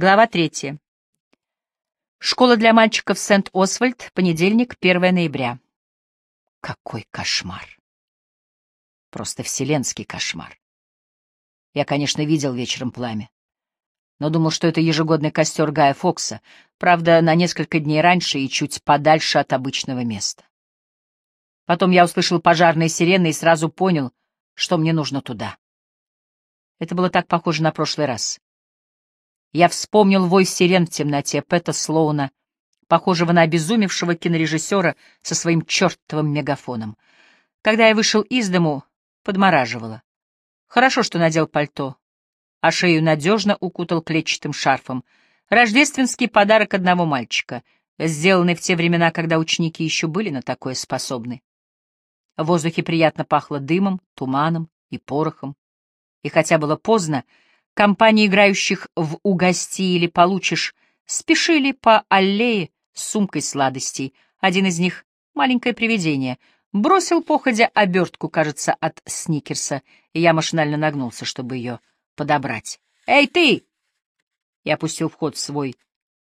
Глава третья. Школа для мальчиков Сент-Освальд, понедельник, 1 ноября. Какой кошмар! Просто вселенский кошмар. Я, конечно, видел вечером пламя, но думал, что это ежегодный костер Гая Фокса, правда, на несколько дней раньше и чуть подальше от обычного места. Потом я услышал пожарные сирены и сразу понял, что мне нужно туда. Это было так похоже на прошлый раз. Я вспомнил вой сирен в темноте Пэта Слоуна, похожего на обезумевшего кинорежиссера со своим чертовым мегафоном. Когда я вышел из дому, подмораживало. Хорошо, что надел пальто, а шею надежно укутал клетчатым шарфом. Рождественский подарок одного мальчика, сделанный в те времена, когда ученики еще были на такое способны. В воздухе приятно пахло дымом, туманом и порохом. И хотя было поздно, Компании играющих в «Угости» или «Получишь» спешили по аллее с сумкой сладостей. Один из них, маленькое привидение, бросил походя обертку, кажется, от сникерса, и я машинально нагнулся, чтобы ее подобрать. «Эй, ты!» Я опустил в ход свой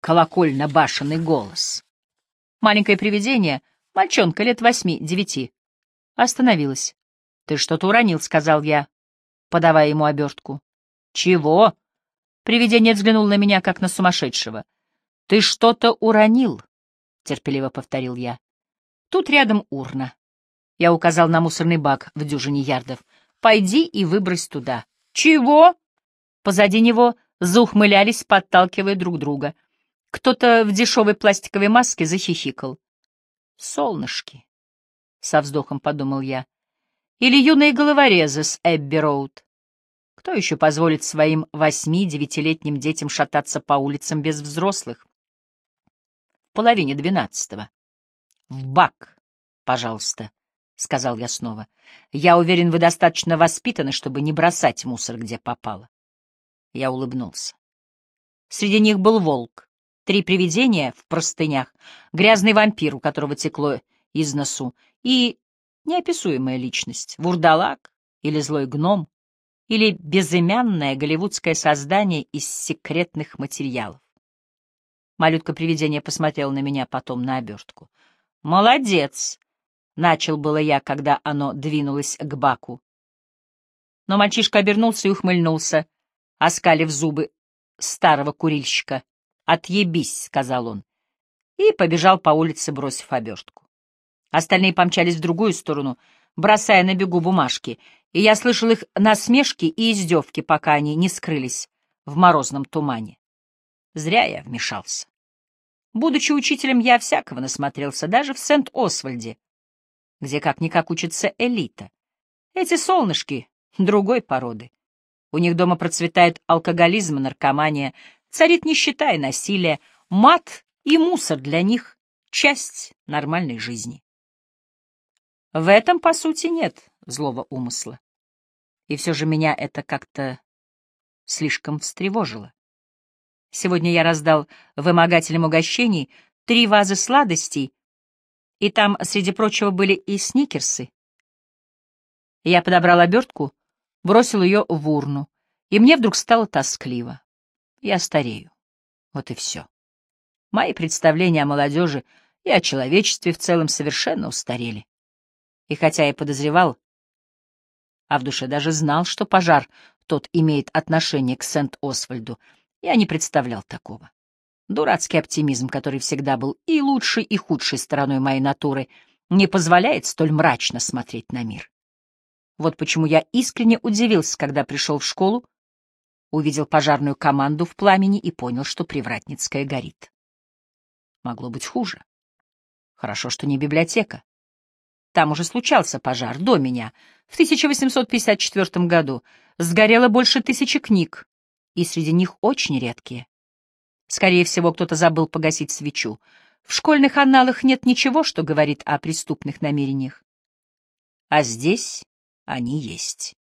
колокольно-башенный голос. Маленькое привидение, мальчонка лет восьми-девяти, остановилась. «Ты что-то уронил», — сказал я, подавая ему обертку. «Чего?» Привидение взглянул на меня, как на сумасшедшего. «Ты что-то уронил», — терпеливо повторил я. «Тут рядом урна». Я указал на мусорный бак в дюжине ярдов. «Пойди и выбрось туда». «Чего?» Позади него заухмылялись, подталкивая друг друга. Кто-то в дешевой пластиковой маске захихикал. «Солнышки», — со вздохом подумал я. «Или юные головорезы с Эбби-Роуд». Кто еще позволит своим восьми-девятилетним детям шататься по улицам без взрослых? В половине двенадцатого. В бак, пожалуйста, — сказал я снова. Я уверен, вы достаточно воспитаны, чтобы не бросать мусор, где попало. Я улыбнулся. Среди них был волк, три привидения в простынях, грязный вампир, у которого текло из носу, и неописуемая личность, вурдалак или злой гном, или безымянное голливудское создание из секретных материалов. Малютка-привидение посмотрел на меня, потом на обертку. «Молодец!» — начал было я, когда оно двинулось к баку. Но мальчишка обернулся и ухмыльнулся, оскалив зубы старого курильщика. «Отъебись!» — сказал он. И побежал по улице, бросив обертку. Остальные помчались в другую сторону, бросая на бегу бумажки, и я слышал их насмешки и издевки, пока они не скрылись в морозном тумане. Зря я вмешался. Будучи учителем, я всякого насмотрелся, даже в Сент-Освальде, где как-никак учится элита. Эти солнышки другой породы. У них дома процветает алкоголизм и наркомания, царит нищета и насилие, мат и мусор для них — часть нормальной жизни. В этом, по сути, нет злого умысла. И все же меня это как-то слишком встревожило. Сегодня я раздал вымогателям угощений три вазы сладостей, и там, среди прочего, были и сникерсы. Я подобрал обертку, бросил ее в урну, и мне вдруг стало тоскливо. Я старею. Вот и все. Мои представления о молодежи и о человечестве в целом совершенно устарели. И хотя я подозревал, а в душе даже знал, что пожар тот имеет отношение к Сент-Освальду. Я не представлял такого. Дурацкий оптимизм, который всегда был и лучшей, и худшей стороной моей натуры, не позволяет столь мрачно смотреть на мир. Вот почему я искренне удивился, когда пришел в школу, увидел пожарную команду в пламени и понял, что Привратницкая горит. Могло быть хуже. Хорошо, что не библиотека. Там уже случался пожар, до меня. В 1854 году сгорело больше тысячи книг, и среди них очень редкие. Скорее всего, кто-то забыл погасить свечу. В школьных анналах нет ничего, что говорит о преступных намерениях. А здесь они есть.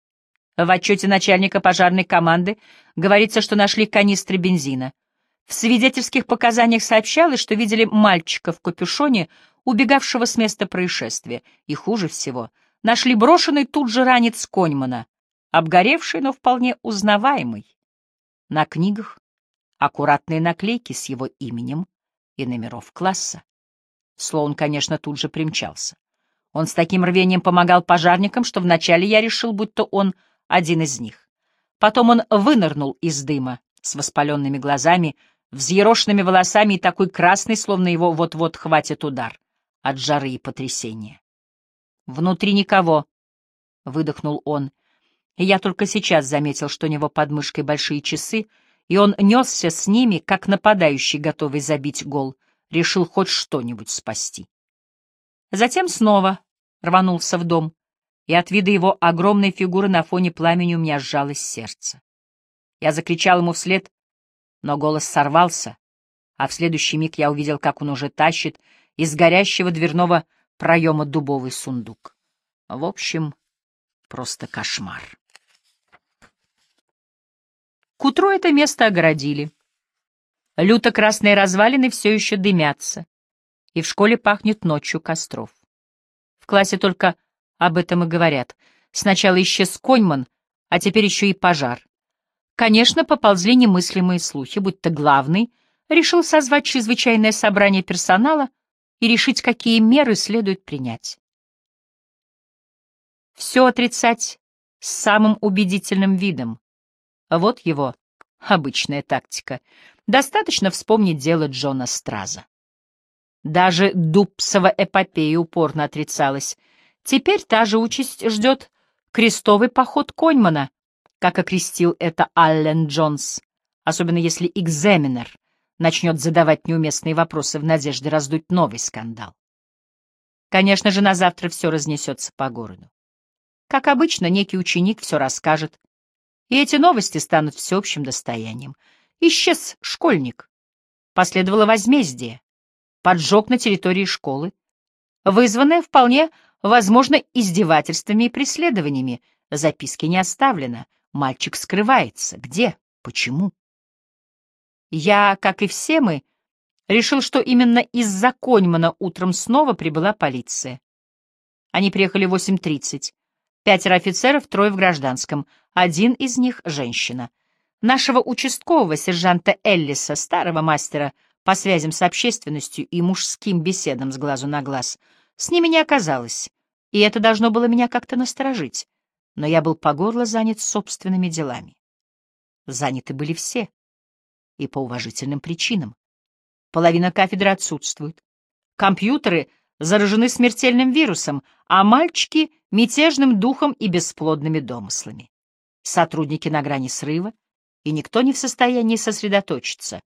В отчете начальника пожарной команды говорится, что нашли канистры бензина. В свидетельских показаниях сообщалось, что видели мальчика в капюшоне, убегавшего с места происшествия, и хуже всего, нашли брошенный тут же ранец Коньмана, обгоревший, но вполне узнаваемый. На книгах аккуратные наклейки с его именем и номеров класса. Слоун, конечно, тут же примчался. Он с таким рвением помогал пожарникам, что вначале я решил, будто он один из них. Потом он вынырнул из дыма с воспаленными глазами, взъерошенными волосами и такой красный, словно его вот-вот хватит удар от жары и потрясения. «Внутри никого», — выдохнул он, и я только сейчас заметил, что у него под мышкой большие часы, и он несся с ними, как нападающий, готовый забить гол, решил хоть что-нибудь спасти. Затем снова рванулся в дом, и от вида его огромной фигуры на фоне пламени у меня сжалось сердце. Я закричал ему вслед, но голос сорвался, а в следующий миг я увидел, как он уже тащит из горящего дверного проема дубовый сундук. В общем, просто кошмар. К утру это место огородили. Люто-красные развалины все еще дымятся, и в школе пахнет ночью костров. В классе только об этом и говорят. Сначала исчез Коньман, а теперь еще и пожар. Конечно, поползли немыслимые слухи, будто главный решил созвать чрезвычайное собрание персонала и решить, какие меры следует принять. Все отрицать с самым убедительным видом. Вот его обычная тактика. Достаточно вспомнить дело Джона Страза. Даже Дубсова эпопея упорно отрицалась. Теперь та же участь ждет крестовый поход Коньмана, как окрестил это Аллен Джонс, особенно если экзаменер начнет задавать неуместные вопросы в надежде раздуть новый скандал. Конечно же, на завтра все разнесется по городу. Как обычно, некий ученик все расскажет, и эти новости станут всеобщим достоянием. Исчез школьник. Последовало возмездие, поджог на территории школы, вызванное вполне, возможно, издевательствами и преследованиями. Записки не оставлено, мальчик скрывается. Где? Почему? Я, как и все мы, решил, что именно из-за Коньмана утром снова прибыла полиция. Они приехали в 8.30. Пятеро офицеров, трое в гражданском. Один из них — женщина. Нашего участкового сержанта Эллиса, старого мастера по связям с общественностью и мужским беседам с глазу на глаз, с ними не оказалось, и это должно было меня как-то насторожить. Но я был по горло занят собственными делами. Заняты были все и по уважительным причинам. Половина кафедры отсутствует. Компьютеры заражены смертельным вирусом, а мальчики — мятежным духом и бесплодными домыслами. Сотрудники на грани срыва, и никто не в состоянии сосредоточиться.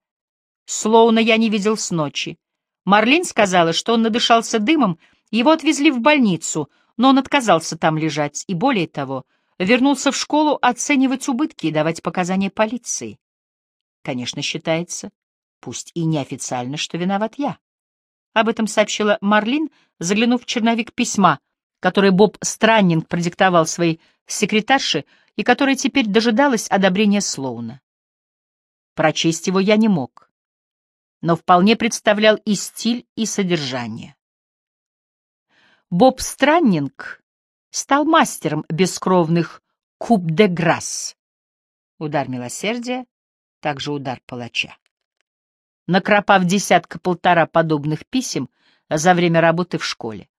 Слоуна я не видел с ночи. Марлин сказала, что он надышался дымом, его отвезли в больницу, но он отказался там лежать и, более того, вернулся в школу оценивать убытки и давать показания полиции. Конечно, считается, пусть и неофициально, что виноват я. Об этом сообщила Марлин, заглянув в черновик письма, которое Боб Страннинг продиктовал своей секретарше и которое теперь дожидалось одобрения Слоуна. Прочесть его я не мог, но вполне представлял и стиль, и содержание. Боб Страннинг стал мастером бескровных куб де грасс. Удар милосердия, также удар палача. Накропав десятка-полтора подобных писем за время работы в школе.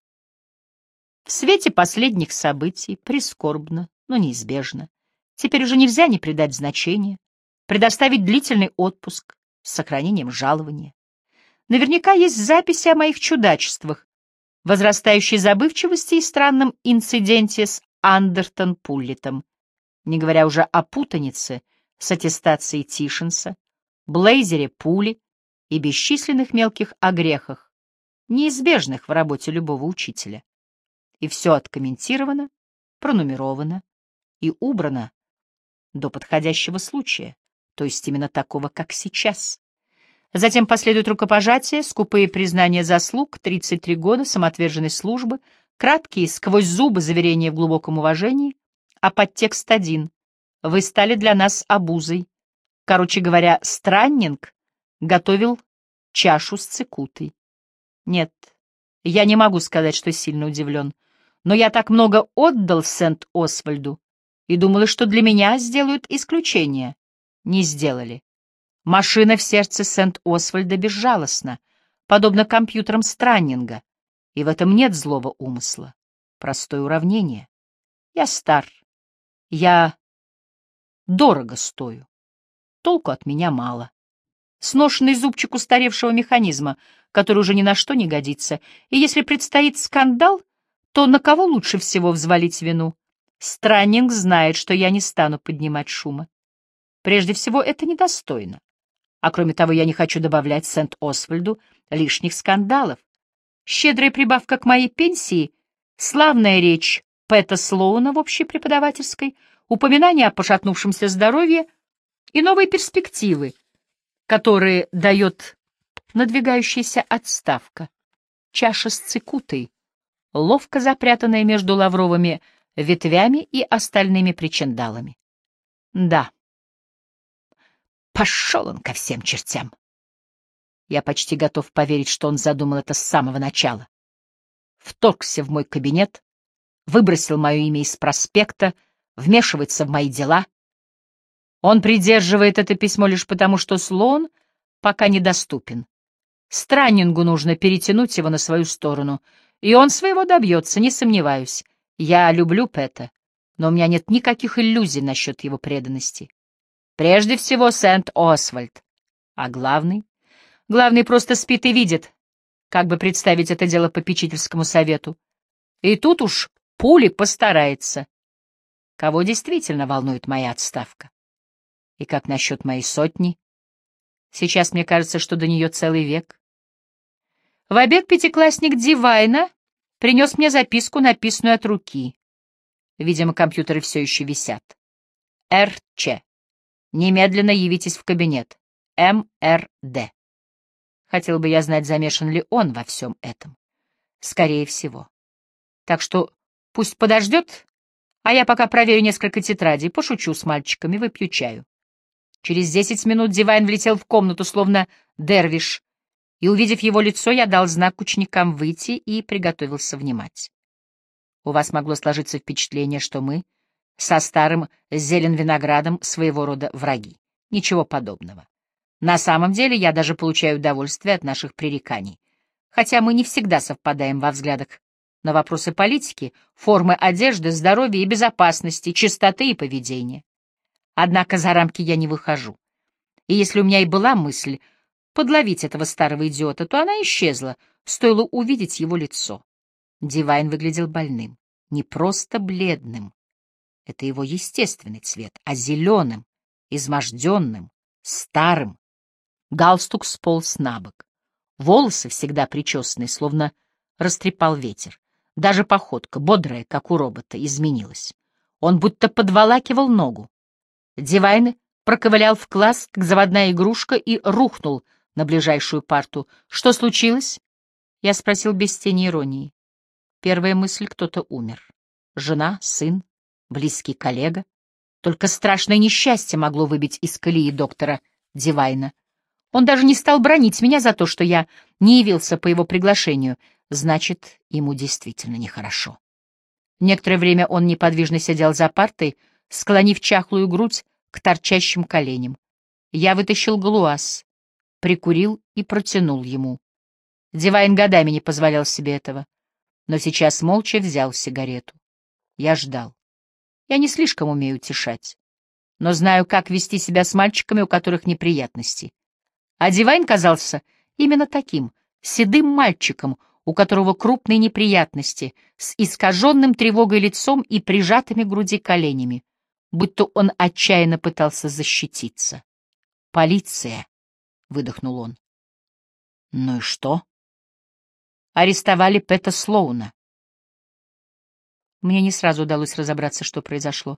В свете последних событий, прискорбно, но неизбежно, теперь уже нельзя не придать значения, предоставить длительный отпуск с сохранением жалования. Наверняка есть записи о моих чудачествах, возрастающей забывчивости и странном инциденте с Андертон Пуллетом, не говоря уже о путанице — с аттестацией Тишинса, блейзере пули и бесчисленных мелких огрехах, неизбежных в работе любого учителя. И все откомментировано, пронумеровано и убрано до подходящего случая, то есть именно такого, как сейчас. Затем последует рукопожатие, скупые признания заслуг, 33 года самоотверженной службы, краткие сквозь зубы заверения в глубоком уважении, а подтекст один вы стали для нас обузой. Короче говоря, страннинг готовил чашу с цикутой. Нет, я не могу сказать, что сильно удивлен, но я так много отдал Сент-Освальду и думала, что для меня сделают исключение. Не сделали. Машина в сердце Сент-Освальда безжалостна, подобно компьютерам Страннинга, и в этом нет злого умысла. Простое уравнение. Я стар. Я дорого стою. Толку от меня мало. Сношенный зубчик устаревшего механизма, который уже ни на что не годится. И если предстоит скандал, то на кого лучше всего взвалить вину? Страннинг знает, что я не стану поднимать шума. Прежде всего, это недостойно. А кроме того, я не хочу добавлять Сент-Освальду лишних скандалов. Щедрая прибавка к моей пенсии, славная речь Пэта Слоуна в общей преподавательской, упоминание о пошатнувшемся здоровье и новые перспективы, которые дает надвигающаяся отставка, чаша с цикутой, ловко запрятанная между лавровыми ветвями и остальными причиндалами. Да, пошел он ко всем чертям. Я почти готов поверить, что он задумал это с самого начала. Вторгся в мой кабинет, выбросил мое имя из проспекта, вмешивается в мои дела. Он придерживает это письмо лишь потому, что слон пока недоступен. Страннингу нужно перетянуть его на свою сторону, и он своего добьется, не сомневаюсь. Я люблю Пэта, но у меня нет никаких иллюзий насчет его преданности. Прежде всего Сент-Освальд, а главный Главный просто спит и видит, как бы представить это дело попечительскому совету. И тут уж пули постарается. Кого действительно волнует моя отставка? И как насчет моей сотни? Сейчас мне кажется, что до нее целый век. В обед пятиклассник Дивайна принес мне записку, написанную от руки. Видимо, компьютеры все еще висят. РЧ. Немедленно явитесь в кабинет. МРД. Хотел бы я знать, замешан ли он во всем этом. Скорее всего. Так что пусть подождет, а я пока проверю несколько тетрадей, пошучу с мальчиками, выпью чаю. Через десять минут Дивайн влетел в комнату, словно дервиш, и, увидев его лицо, я дал знак ученикам выйти и приготовился внимать. У вас могло сложиться впечатление, что мы со старым зелен виноградом своего рода враги. Ничего подобного. На самом деле я даже получаю удовольствие от наших пререканий. Хотя мы не всегда совпадаем во взглядах на вопросы политики, формы одежды, здоровья и безопасности, чистоты и поведения. Однако за рамки я не выхожу. И если у меня и была мысль подловить этого старого идиота, то она исчезла, стоило увидеть его лицо. Дивайн выглядел больным, не просто бледным. Это его естественный цвет, а зеленым, изможденным, старым, Галстук сполз на бок. Волосы, всегда причесанные, словно растрепал ветер. Даже походка, бодрая, как у робота, изменилась. Он будто подволакивал ногу. Дивайн проковылял в класс, как заводная игрушка, и рухнул на ближайшую парту. «Что случилось?» Я спросил без тени иронии. Первая мысль — кто-то умер. Жена, сын, близкий коллега. Только страшное несчастье могло выбить из колеи доктора Дивайна. Он даже не стал бронить меня за то, что я не явился по его приглашению. Значит, ему действительно нехорошо. Некоторое время он неподвижно сидел за партой, склонив чахлую грудь к торчащим коленям. Я вытащил глуаз, прикурил и протянул ему. Дивайн годами не позволял себе этого, но сейчас молча взял сигарету. Я ждал. Я не слишком умею утешать, но знаю, как вести себя с мальчиками, у которых неприятности. А Дивайн казался именно таким, седым мальчиком, у которого крупные неприятности, с искаженным тревогой лицом и прижатыми к груди коленями, будто он отчаянно пытался защититься. «Полиция!» — выдохнул он. «Ну и что?» «Арестовали Пэта Слоуна». Мне не сразу удалось разобраться, что произошло.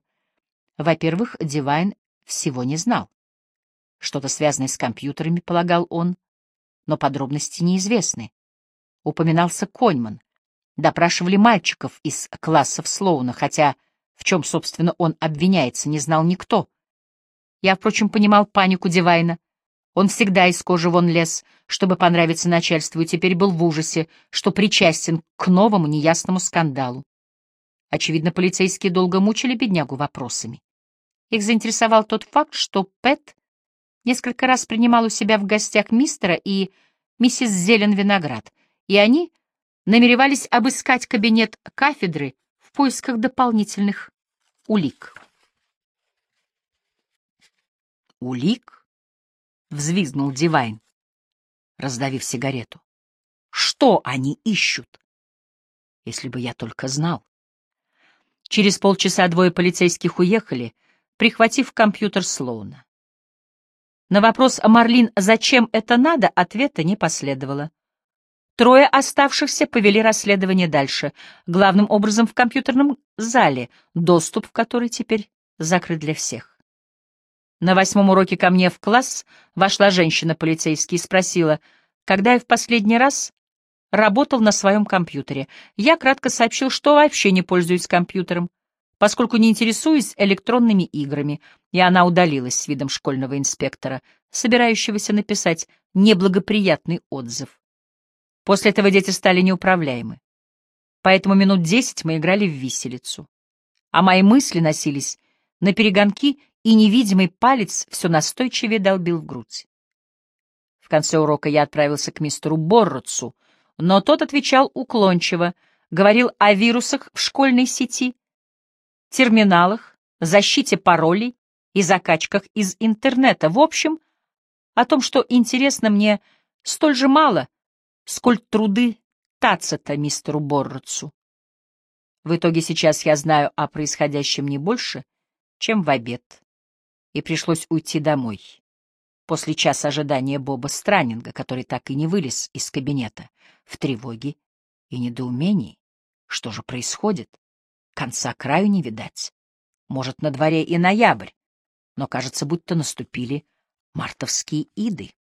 Во-первых, Дивайн всего не знал. Что-то связанное с компьютерами, полагал он, но подробности неизвестны. Упоминался Коньман. Допрашивали мальчиков из классов Слоуна, хотя в чем, собственно, он обвиняется, не знал никто. Я, впрочем, понимал панику Дивайна. Он всегда из кожи вон лез, чтобы понравиться начальству, и теперь был в ужасе, что причастен к новому неясному скандалу. Очевидно, полицейские долго мучили беднягу вопросами. Их заинтересовал тот факт, что Пэт несколько раз принимал у себя в гостях мистера и миссис Зелен Виноград, и они намеревались обыскать кабинет кафедры в поисках дополнительных улик. «Улик?» — взвизгнул Дивайн, раздавив сигарету. «Что они ищут? Если бы я только знал». Через полчаса двое полицейских уехали, прихватив компьютер Слоуна. На вопрос Марлин «Зачем это надо?» ответа не последовало. Трое оставшихся повели расследование дальше, главным образом в компьютерном зале, доступ в который теперь закрыт для всех. На восьмом уроке ко мне в класс вошла женщина-полицейский и спросила, когда я в последний раз работал на своем компьютере. Я кратко сообщил, что вообще не пользуюсь компьютером, поскольку не интересуюсь электронными играми, и она удалилась с видом школьного инспектора, собирающегося написать неблагоприятный отзыв. После этого дети стали неуправляемы. Поэтому минут десять мы играли в виселицу. А мои мысли носились на перегонки, и невидимый палец все настойчивее долбил в грудь. В конце урока я отправился к мистеру Борротсу, но тот отвечал уклончиво, говорил о вирусах в школьной сети, терминалах, защите паролей и закачках из интернета. В общем, о том, что интересно мне столь же мало, сколь труды Тацита мистеру Борротсу. В итоге сейчас я знаю о происходящем не больше, чем в обед, и пришлось уйти домой. После часа ожидания Боба Страннинга, который так и не вылез из кабинета, в тревоге и недоумении. Что же происходит? Конца краю не видать. Может, на дворе и ноябрь, но кажется, будто наступили мартовские иды.